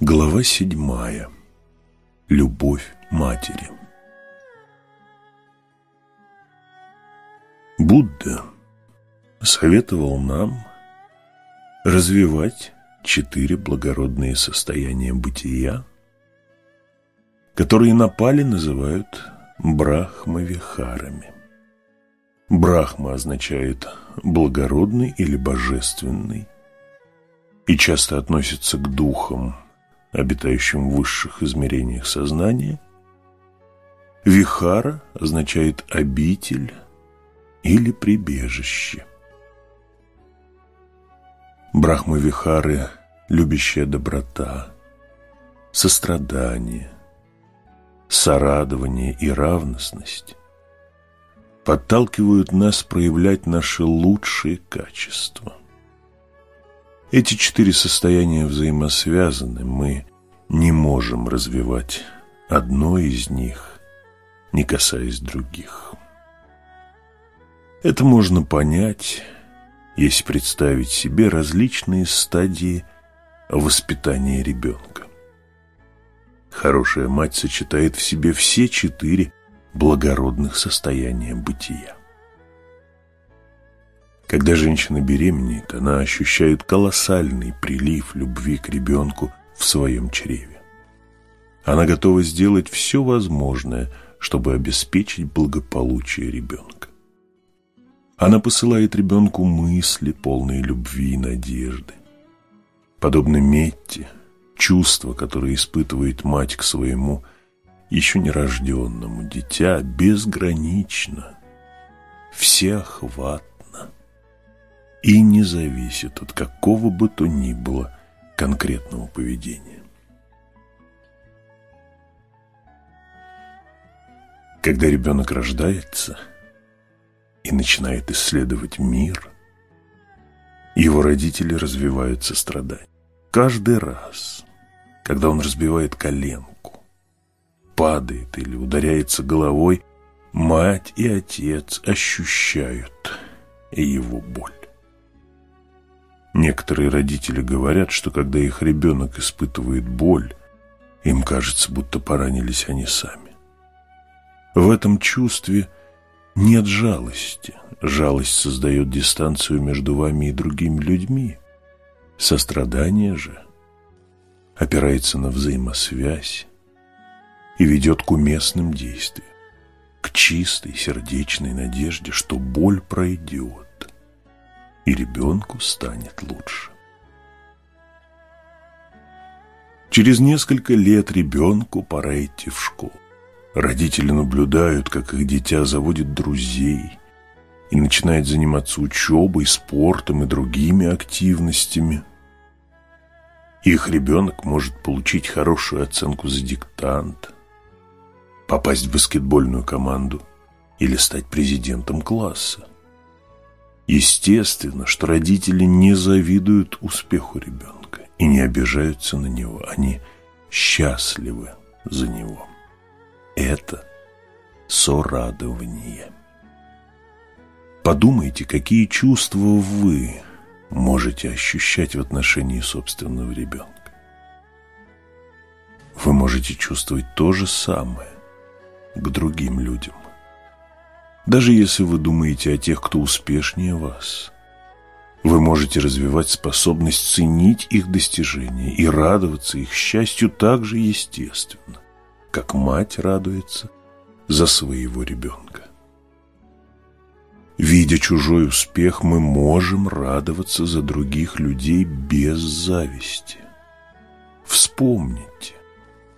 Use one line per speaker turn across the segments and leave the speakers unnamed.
Глава седьмая. Любовь матери. Будда советовал нам развивать четыре благородные состояния бытия, которые на пали называют брахмавихарами. Брахма означает благородный или божественный и часто относится к духам, обитающим в высших измерениях сознания. Вихара означает обитель или прибежище. Брахма-вихары – любящая доброта, сострадание, сорадование и равностность подталкивают нас проявлять наши лучшие качества. Эти четыре состояния взаимосвязаны, мы не можем развивать одно из них, не касаясь других. Это можно понять, если представить себе различные стадии воспитания ребенка. Хорошая мать сочетает в себе все четыре благородных состояния бытия. Когда женщина беременеет, она ощущает колоссальный прилив любви к ребенку в своем чреве. Она готова сделать все возможное, чтобы обеспечить благополучие ребенка. Она посылает ребенку мысли, полные любви и надежды. Подобно Метте, чувства, которые испытывает мать к своему еще нерожденному дитя, безгранично, всеохватно и не зависит от какого бы то ни было конкретного поведения. Когда ребенок рождается и начинает исследовать мир, его родители развивают сострадание. Каждый раз, когда он разбивает коленку, падает или ударяется головой, мать и отец ощущают его боль. Некоторые родители говорят, что когда их ребенок испытывает боль, им кажется, будто поранились они сами. В этом чувстве нет жалости. Жалость создает дистанцию между вами и другими людьми. Сострадание же опирается на взаимосвязь, и ведет к уместным действиям, к чистой сердечной надежде, что боль пройдет, и ребенку станет лучше. Через несколько лет ребенку пора идти в школу. Родители наблюдают, как их дитя заводит друзей и начинает заниматься учебой, спортом и другими активностями. Их ребенок может получить хорошую оценку за диктант – попасть в баскетбольную команду или стать президентом класса. Естественно, что родители не завидуют успеху ребенка и не обижаются на него, они счастливы за него. Это сорадование. Подумайте, какие чувства вы можете ощущать в отношении собственного ребенка. Вы можете чувствовать то же самое, к другим людям. Даже если вы думаете о тех, кто успешнее вас, вы можете развивать способность ценить их достижения и радоваться их счастью так же естественно, как мать радуется за своего ребенка. Видя чужой успех, мы можем радоваться за других людей без зависти. Вспомните,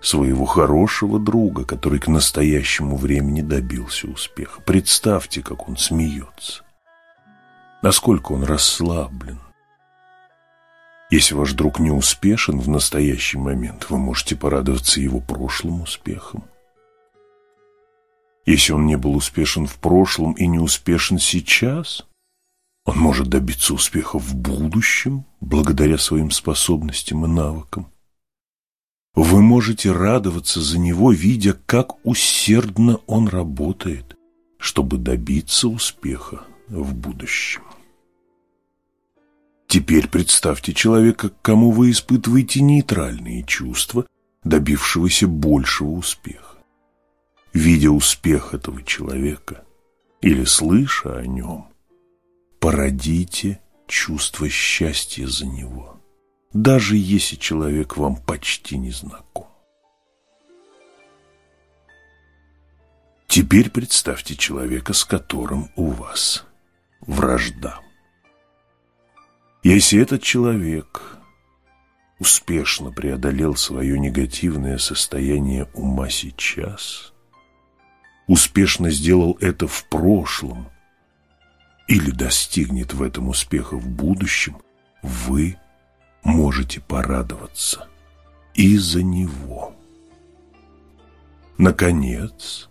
своего хорошего друга, который к настоящему времени добился успеха. Представьте, как он смеется. Насколько он расслаблен. Если ваш друг не успешен в настоящий момент, вы можете порадоваться его прошлым успехам. Если он не был успешен в прошлом и не успешен сейчас, он может добиться успеха в будущем благодаря своим способностям и навыкам. Вы можете радоваться за него, видя, как усердно он работает, чтобы добиться успеха в будущем. Теперь представьте человека, к кому вы испытываете нейтральные чувства, добившегося большего успеха. Видя успех этого человека или слыша о нем, породите чувство счастья за него, даже если человек вам почти не знаком. Теперь представьте человека, с которым у вас вражда. Если этот человек успешно преодолел свое негативное состояние ума сейчас, успешно сделал это в прошлом или достигнет в этом успеха в будущем, вы можете порадоваться из-за него. Наконец,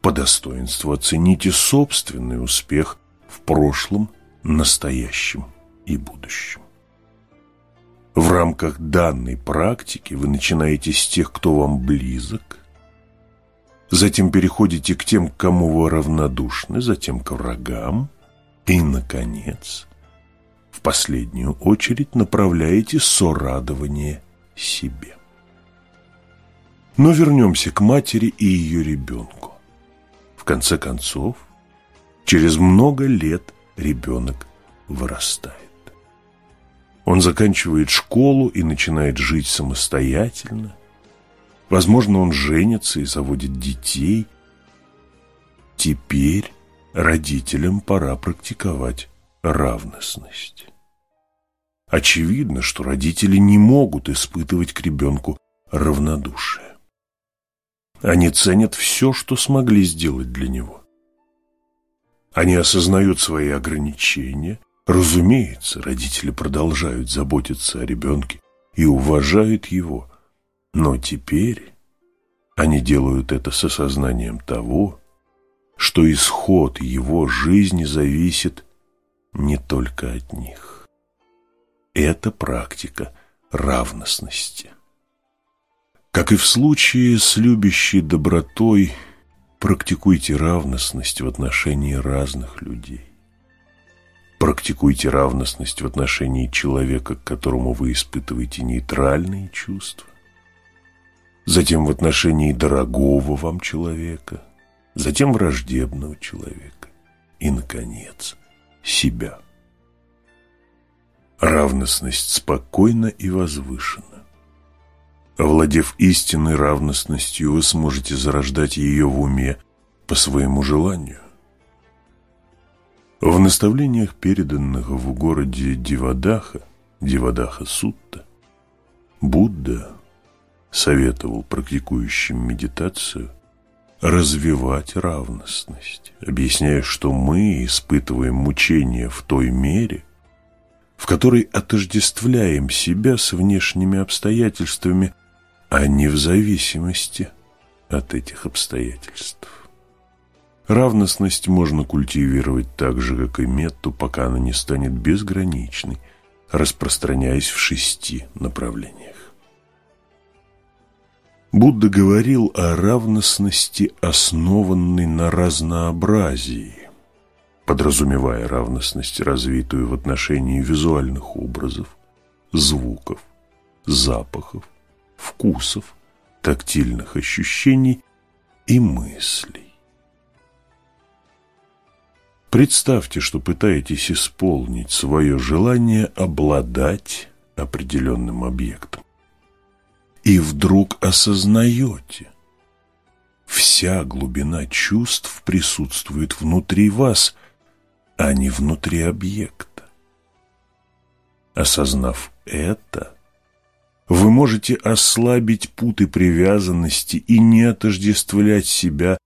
по достоинству оцените собственный успех в прошлом, настоящем и будущем. В рамках данной практики вы начинаете с тех, кто вам близок, затем переходите к тем, кому вы равнодушны, затем к врагам и, наконец, в последнюю очередь направляете сорадование себе. Но вернемся к матери и ее ребенку. В конце концов, через много лет ребенок вырастает. Он заканчивает школу и начинает жить самостоятельно. Возможно, он женится и заводит детей. Теперь родителям пора практиковать равностность. Очевидно, что родители не могут испытывать к ребенку равнодушие. Они ценят все, что смогли сделать для него. Они осознают свои ограничения – Разумеется, родители продолжают заботиться о ребенке и уважают его, но теперь они делают это с осознанием того, что исход его жизни зависит не только от них. Это практика равностности. Как и в случае с любящей добротой, практикуйте равностность в отношении разных людей. Практикуйте равностность в отношении человека, к которому вы испытываете нейтральные чувства. Затем в отношении дорогого вам человека. Затем враждебного человека. И, наконец, себя. Равностность спокойна и возвышена. Овладев истинной равностностью, вы сможете зарождать ее в уме по своему желанию. В наставлениях, переданных в городе Дивадаха, Дивадаха Сутта, Будда советовал практикующим медитацию развивать равностность, объясняя, что мы испытываем мучения в той мере, в которой отождествляем себя с внешними обстоятельствами, а не в зависимости от этих обстоятельств. Равностность можно культивировать так же, как и метту, пока она не станет безграничной, распространяясь в шести направлениях. Будда говорил о равностности, основанной на разнообразии, подразумевая равностность, развитую в отношении визуальных образов, звуков, запахов, вкусов, тактильных ощущений и мыслей. Представьте, что пытаетесь исполнить свое желание обладать определенным объектом. И вдруг осознаете, вся глубина чувств присутствует внутри вас, а не внутри объекта. Осознав это, вы можете ослабить путы привязанности и не отождествлять себя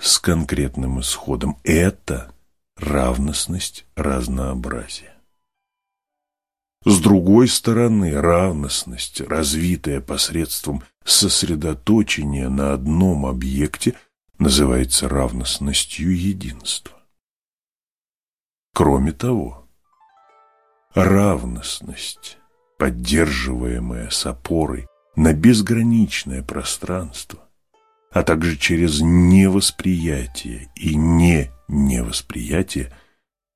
с конкретным исходом. Это – равностность разнообразия. С другой стороны, равностность, развитая посредством сосредоточения на одном объекте, называется равностностью единства. Кроме того, равностность, поддерживаемая с опорой на безграничное пространство, а также через невосприятие и не невосприятие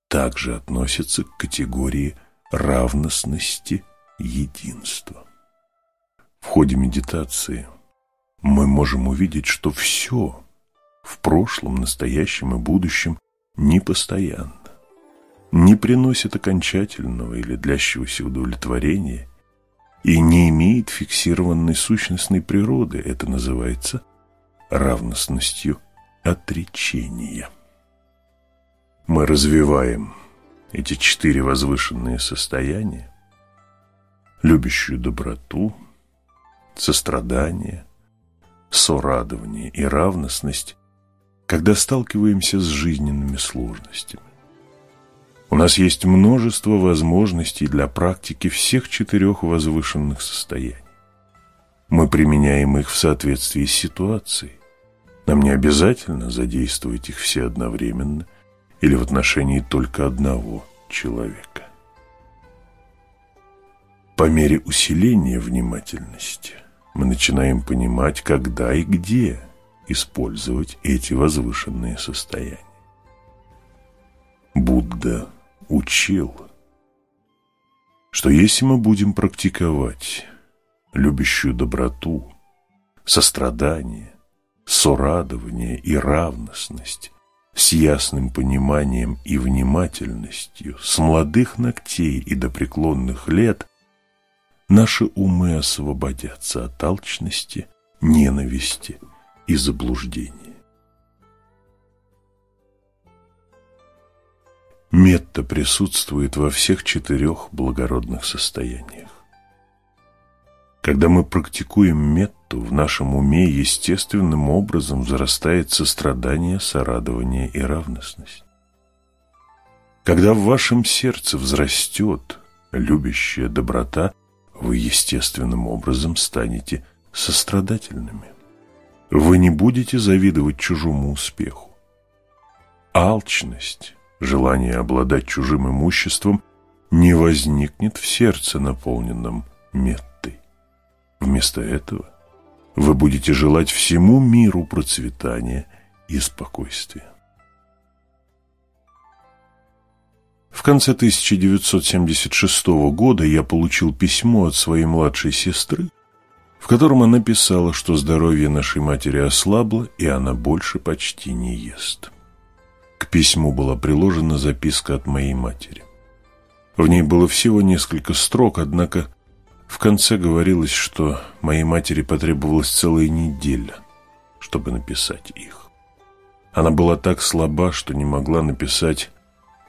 также относится к категории равностности единства. В ходе медитации мы можем увидеть, что все в прошлом, настоящем и будущем непостоянно, не приносит окончательного или длящегося удовлетворения и не имеет фиксированной сущностной природы. Это называется равностностью отречения. Мы развиваем эти четыре возвышенные состояния, любящую доброту, сострадание, сорадование и равностность, когда сталкиваемся с жизненными сложностями. У нас есть множество возможностей для практики всех четырех возвышенных состояний. Мы применяем их в соответствии с ситуацией. Нам не обязательно задействовать их все одновременно или в отношении только одного человека. По мере усиления внимательности мы начинаем понимать, когда и где использовать эти возвышенные состояния. Будда учил, что если мы будем практиковать любящую доброту, сострадание, сорадование и равностность с ясным пониманием и внимательностью с молодых ногтей и до преклонных лет, наши умы освободятся от алчности, ненависти и заблуждения. Метта присутствует во всех четырех благородных состояниях. Когда мы практикуем метту, в нашем уме естественным образом взрастает сострадание, сорадование и равностность. Когда в вашем сердце взрастет любящая доброта, вы естественным образом станете сострадательными. Вы не будете завидовать чужому успеху. Алчность желание обладать чужим имуществом не возникнет в сердце, наполненном меттой. Вместо этого вы будете желать всему миру процветания и спокойствия. В конце 1976 года я получил письмо от своей младшей сестры, в котором она писала, что здоровье нашей матери ослабло, и она больше почти не ест. К письму была приложена записка от моей матери. В ней было всего несколько строк, однако в конце говорилось, что моей матери потребовалась целая неделя, чтобы написать их. Она была так слаба, что не могла написать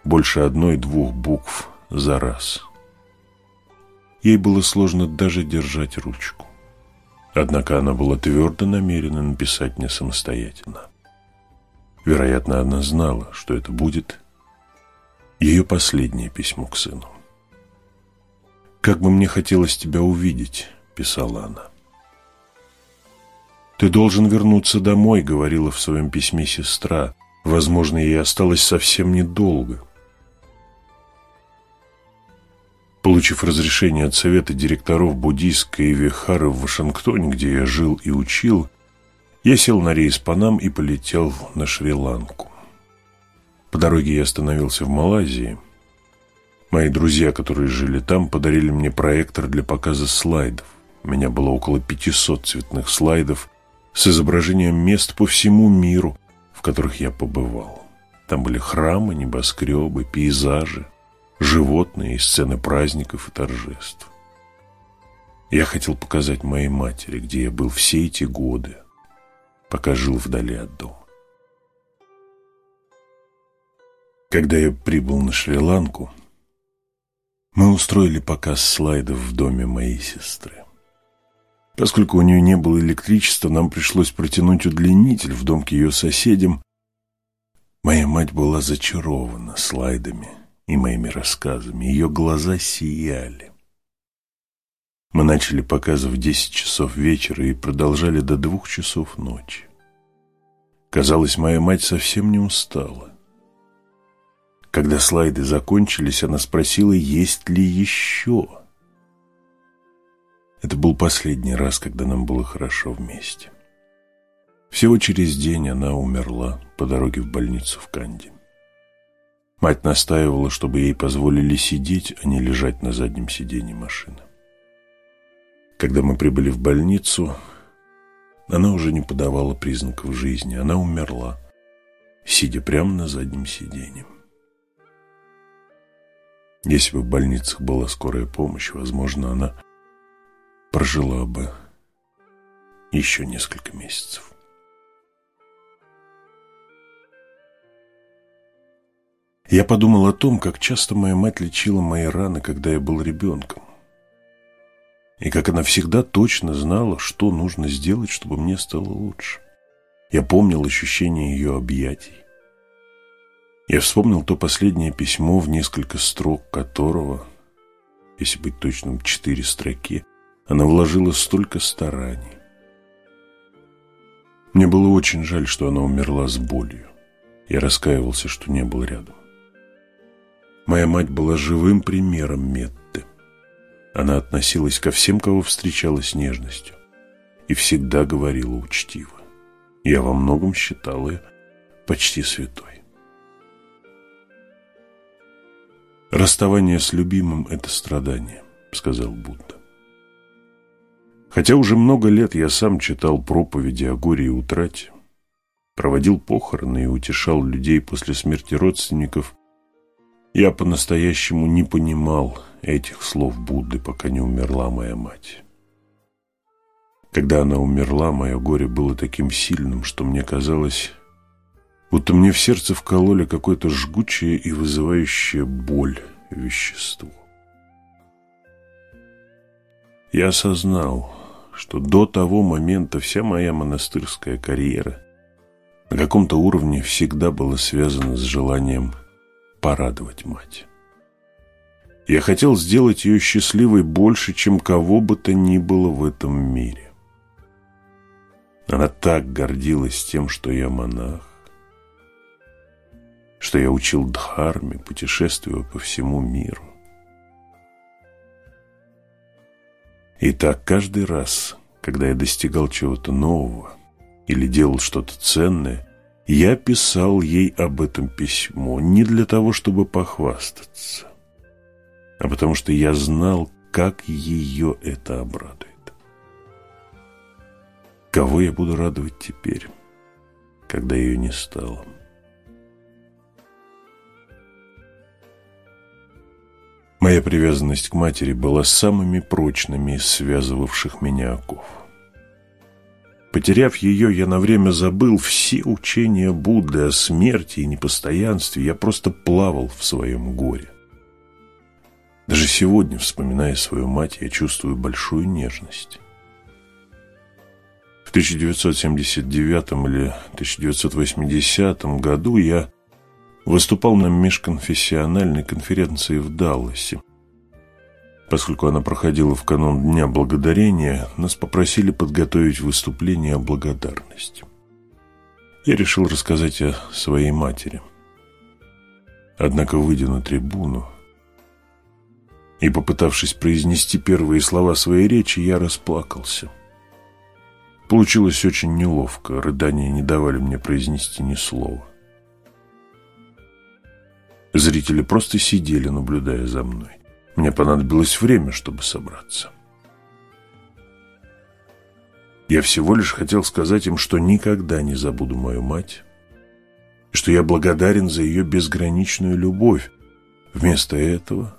больше одной-двух букв за раз. Ей было сложно даже держать ручку. Однако она была твердо намерена написать мне самостоятельно. Вероятно, она знала, что это будет ее последнее письмо к сыну. «Как бы мне хотелось тебя увидеть», — писала она. «Ты должен вернуться домой», — говорила в своем письме сестра. Возможно, ей осталось совсем недолго. Получив разрешение от совета директоров буддийской вихары в Вашингтоне, где я жил и учил, я сел на рейс Панам и полетел на Шри-Ланку. По дороге я остановился в Малайзии. Мои друзья, которые жили там, подарили мне проектор для показа слайдов. У меня было около 500 цветных слайдов с изображением мест по всему миру, в которых я побывал. Там были храмы, небоскребы, пейзажи, животные и сцены праздников и торжеств. Я хотел показать моей матери, где я был все эти годы, пока жил вдали от дома. Когда я прибыл на Шри-Ланку, мы устроили показ слайдов в доме моей сестры. Поскольку у нее не было электричества, нам пришлось протянуть удлинитель в дом к ее соседям. Моя мать была зачарована слайдами и моими рассказами. Ее глаза сияли. Мы начали показ в 10 часов вечера и продолжали до двух часов ночи. Казалось, моя мать совсем не устала. Когда слайды закончились, она спросила, есть ли еще. Это был последний раз, когда нам было хорошо вместе. Всего через день она умерла по дороге в больницу в Канди. Мать настаивала, чтобы ей позволили сидеть, а не лежать на заднем сиденье машины. Когда мы прибыли в больницу, она уже не подавала признаков жизни. Она умерла, сидя прямо на заднем сиденье. Если бы в больницах была скорая помощь, возможно, она прожила бы еще несколько месяцев. Я подумал о том, как часто моя мать лечила мои раны, когда я был ребенком. И как она всегда точно знала, что нужно сделать, чтобы мне стало лучше. Я помнил ощущение ее объятий. Я вспомнил то последнее письмо, в несколько строк которого, если быть точным, четыре строки, она вложила столько стараний. Мне было очень жаль, что она умерла с болью. Я раскаивался, что не был рядом. Моя мать была живым примером Метты. Она относилась ко всем, кого встречала с нежностью, и всегда говорила учтиво. Я во многом считал ее почти святой. «Расставание с любимым – это страдание», – сказал Будда. Хотя уже много лет я сам читал проповеди о горе и утрате, проводил похороны и утешал людей после смерти родственников, я по-настоящему не понимал этих слов Будды, пока не умерла моя мать. Когда она умерла, мое горе было таким сильным, что мне казалось, будто мне в сердце вкололи какое-то жгучее и вызывающее боль вещество. Я осознал, что до того момента вся моя монастырская карьера на каком-то уровне всегда была связана с желанием порадовать мать. Я хотел сделать ее счастливой больше, чем кого бы то ни было в этом мире. Она так гордилась тем, что я монах, что я учил Дхарме, путешествуя по всему миру. И так каждый раз, когда я достигал чего-то нового или делал что-то ценное, я писал ей об этом письмо не для того, чтобы похвастаться, а потому что я знал, как ее это обрадует. Кого я буду радовать теперь, когда ее не стало? Моя привязанность к матери была самыми прочными из связывавших меня оков. Потеряв ее, я на время забыл все учения Будды о смерти и непостоянстве. Я просто плавал в своем горе. Даже сегодня, вспоминая свою мать, я чувствую большую нежность. В 1979 или 1980 году я выступал на межконфессиональной конференции в Далласе. Поскольку она проходила в канун Дня Благодарения, нас попросили подготовить выступление о благодарности. Я решил рассказать о своей матери. Однако, выйдя на трибуну и попытавшись произнести первые слова своей речи, я расплакался. Получилось очень неловко, рыдания не давали мне произнести ни слова. Зрители просто сидели, наблюдая за мной. Мне понадобилось время, чтобы собраться. Я всего лишь хотел сказать им, что никогда не забуду мою мать, что я благодарен за ее безграничную любовь. Вместо этого,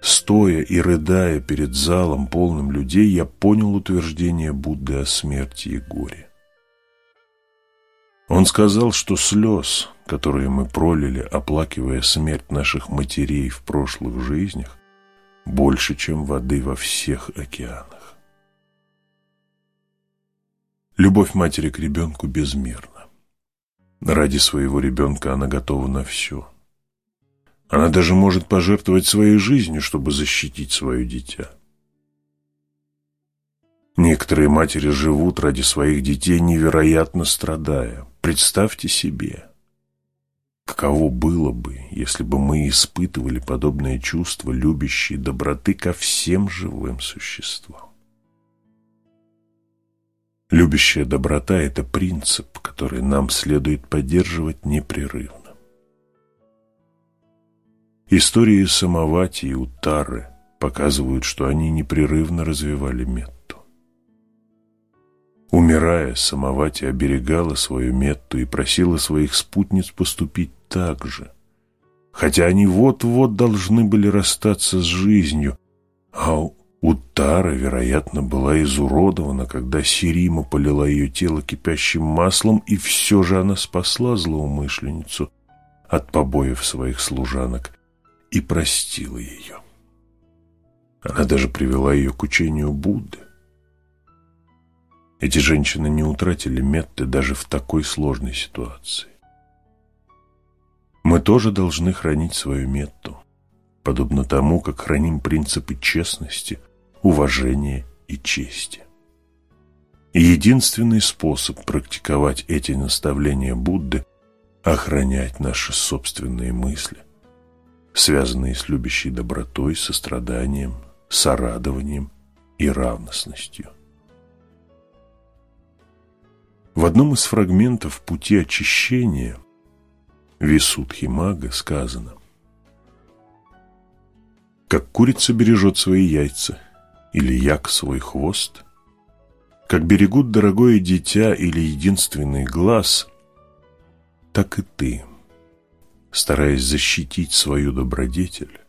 стоя и рыдая перед залом, полным людей, я понял утверждение Будды о смерти и горе. Он сказал, что слез, которые мы пролили, оплакивая смерть наших матерей в прошлых жизнях, больше, чем воды во всех океанах. Любовь матери к ребенку безмерна. Ради своего ребенка она готова на все. Она даже может пожертвовать своей жизнью, чтобы защитить свое дитя. Некоторые матери живут ради своих детей, невероятно страдая. Представьте себе, каково было бы, если бы мы испытывали подобное чувство любящей доброты ко всем живым существам. Любящая доброта – это принцип, который нам следует поддерживать непрерывно. Истории Самовати и Утары показывают, что они непрерывно развивали метту. Умирая, Самовати оберегала свою метту и просила своих спутниц поступить так же, хотя они вот-вот должны были расстаться с жизнью, а Утара, вероятно, была изуродована, когда Сирима полила ее тело кипящим маслом, и все же она спасла злоумышленницу от побоев своих служанок и простила ее. Она даже привела ее к учению Будды. Эти женщины не утратили метты даже в такой сложной ситуации. Мы тоже должны хранить свою метту, подобно тому, как храним принципы честности – уважения и чести. единственный способ практиковать эти наставления Будды – охранять наши собственные мысли, связанные с любящей добротой, состраданием, сорадованием и равностностью. В одном из фрагментов «Пути очищения» Висудхи Мага сказано «Как курица бережет свои яйца – или як свой хвост, как берегут дорогое дитя или единственный глаз, так и ты, стараясь защитить свою добродетель,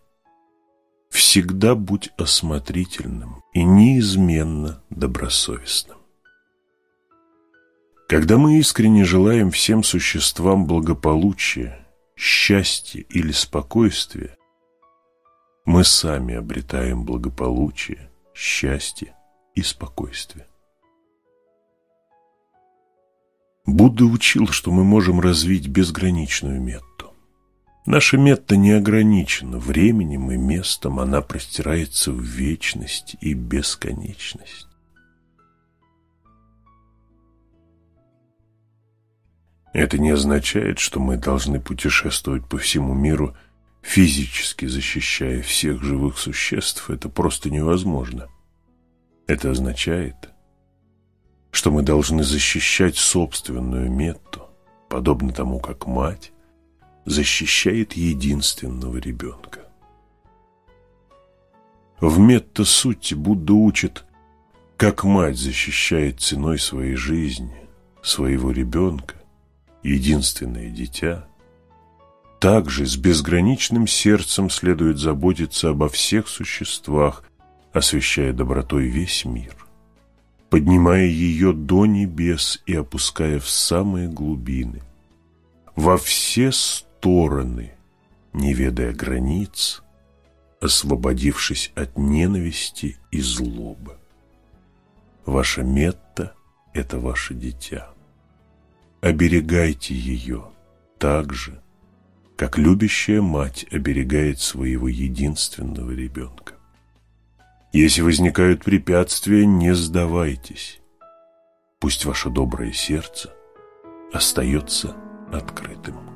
всегда будь осмотрительным и неизменно добросовестным. Когда мы искренне желаем всем существам благополучия, счастья или спокойствия, мы сами обретаем благополучие, счастье и спокойствие. Будда учил, что мы можем развить безграничную метту. Наша метта не ограничена временем и местом, она простирается в вечность и бесконечность. Это не означает, что мы должны путешествовать по всему миру – физически защищая всех живых существ, это просто невозможно. Это означает, что мы должны защищать собственную метту, подобно тому, как мать защищает единственного ребенка. В метта-сути Будда учит, как мать защищает ценой своей жизни своего ребенка, единственное дитя – также с безграничным сердцем следует заботиться обо всех существах, освещая добротой весь мир, поднимая ее до небес и опуская в самые глубины, во все стороны, не ведая границ, освободившись от ненависти и злобы. Ваша метта – это ваше дитя. Оберегайте ее так же, как любящая мать оберегает своего единственного ребенка. Если возникают препятствия, не сдавайтесь. Пусть ваше доброе сердце остается открытым.